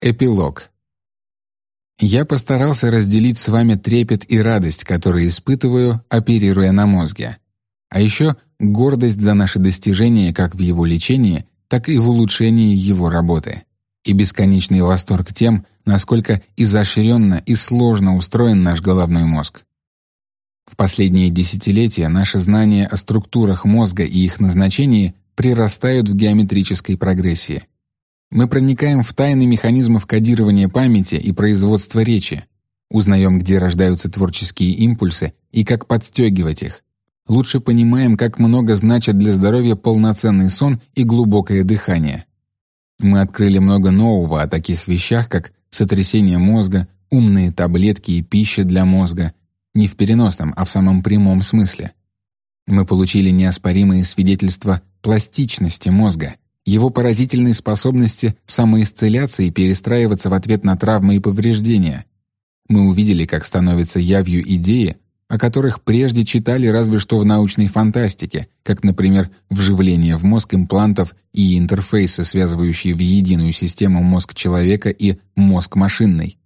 Эпилог. Я постарался разделить с вами трепет и радость, которые испытываю, оперируя на мозге. А еще гордость за наши достижения как в его лечении, так и в улучшении его работы. И бесконечный восторг тем, насколько изощренно и сложно устроен наш головной мозг. В последние десятилетия наши знания о структурах мозга и их назначении прирастают в геометрической прогрессии — мы проникаем в тайны механизмов кодирования памяти и производства речи, узнаем, где рождаются творческие импульсы и как подстегивать их. Лучше понимаем, как много значат для здоровья полноценный сон и глубокое дыхание. Мы открыли много нового о таких вещах, как сотрясение мозга, умные таблетки и пища для мозга, не в переносном, а в самом прямом смысле. Мы получили неоспоримые свидетельства пластичности мозга — его поразительной способности самоисцеляться и перестраиваться в ответ на травмы и повреждения. Мы увидели, как становятся явью идеи, о которых прежде читали разве что в научной фантастике, как, например, вживление в мозг имплантов и интерфейсы, связывающие в единую систему мозг человека и мозг машинный.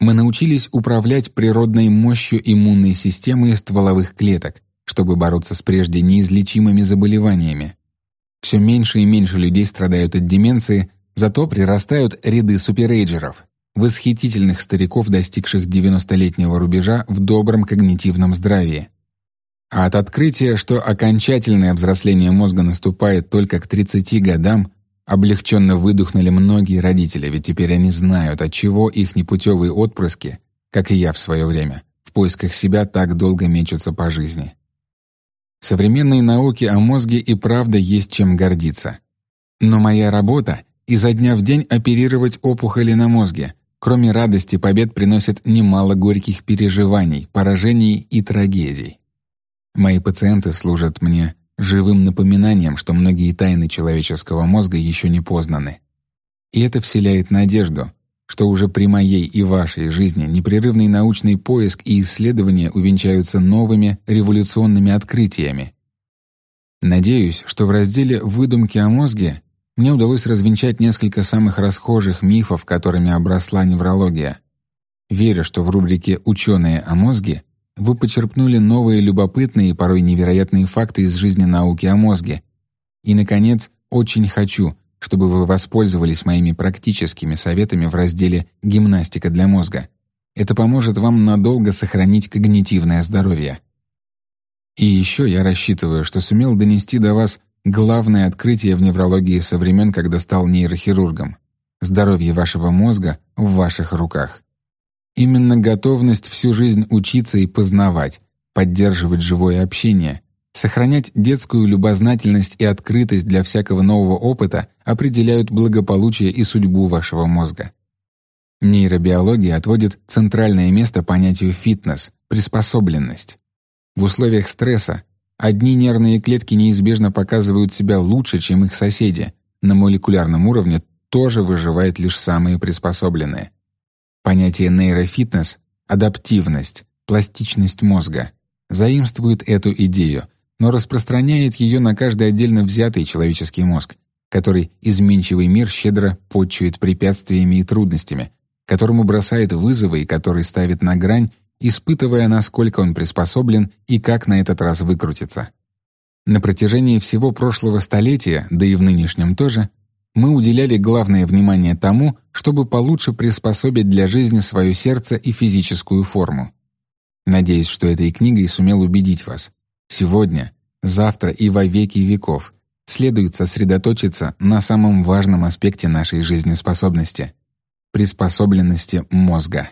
Мы научились управлять природной мощью иммунной системы и стволовых клеток, чтобы бороться с прежде неизлечимыми заболеваниями. Все меньше и меньше людей страдают от деменции, зато прирастают ряды суперэйджеров, восхитительных стариков, достигших 90-летнего рубежа в добром когнитивном здравии. А от открытия, что окончательное взросление мозга наступает только к 30 годам, облегченно выдохнули многие родители, ведь теперь они знают, от чего их непутевые отпрыски, как и я в свое время, в поисках себя так долго мечутся по жизни. Современной науке о мозге и правда есть чем гордиться. Но моя работа — изо дня в день оперировать опухоли на мозге. Кроме радости, побед приносит немало горьких переживаний, поражений и трагедий. Мои пациенты служат мне живым напоминанием, что многие тайны человеческого мозга еще не познаны. И это вселяет надежду, что уже при моей и вашей жизни непрерывный научный поиск и исследования увенчаются новыми революционными открытиями. Надеюсь, что в разделе «Выдумки о мозге» мне удалось развенчать несколько самых расхожих мифов, которыми обросла неврология. Верю, что в рубрике «Ученые о мозге» вы почерпнули новые любопытные и порой невероятные факты из жизни науки о мозге. И, наконец, очень хочу, чтобы вы воспользовались моими практическими советами в разделе «Гимнастика для мозга». Это поможет вам надолго сохранить когнитивное здоровье. И еще я рассчитываю, что сумел донести до вас главное открытие в неврологии со времен, когда стал нейрохирургом. Здоровье вашего мозга в ваших руках. Именно готовность всю жизнь учиться и познавать, поддерживать живое общение — Сохранять детскую любознательность и открытость для всякого нового опыта определяют благополучие и судьбу вашего мозга. Нейробиология отводит центральное место понятию фитнес, приспособленность. В условиях стресса одни нервные клетки неизбежно показывают себя лучше, чем их соседи. На молекулярном уровне тоже выживают лишь самые приспособленные. Понятие нейрофитнес — адаптивность, пластичность мозга — заимствует эту идею — но распространяет ее на каждый отдельно взятый человеческий мозг, который изменчивый мир щедро почует препятствиями и трудностями, которому бросает вызовы и который ставит на грань, испытывая, насколько он приспособлен и как на этот раз выкрутиться. На протяжении всего прошлого столетия, да и в нынешнем тоже, мы уделяли главное внимание тому, чтобы получше приспособить для жизни свое сердце и физическую форму. Надеюсь, что этой книгой сумел убедить вас. Сегодня, завтра и во веки веков следует сосредоточиться на самом важном аспекте нашей жизнеспособности — приспособленности мозга.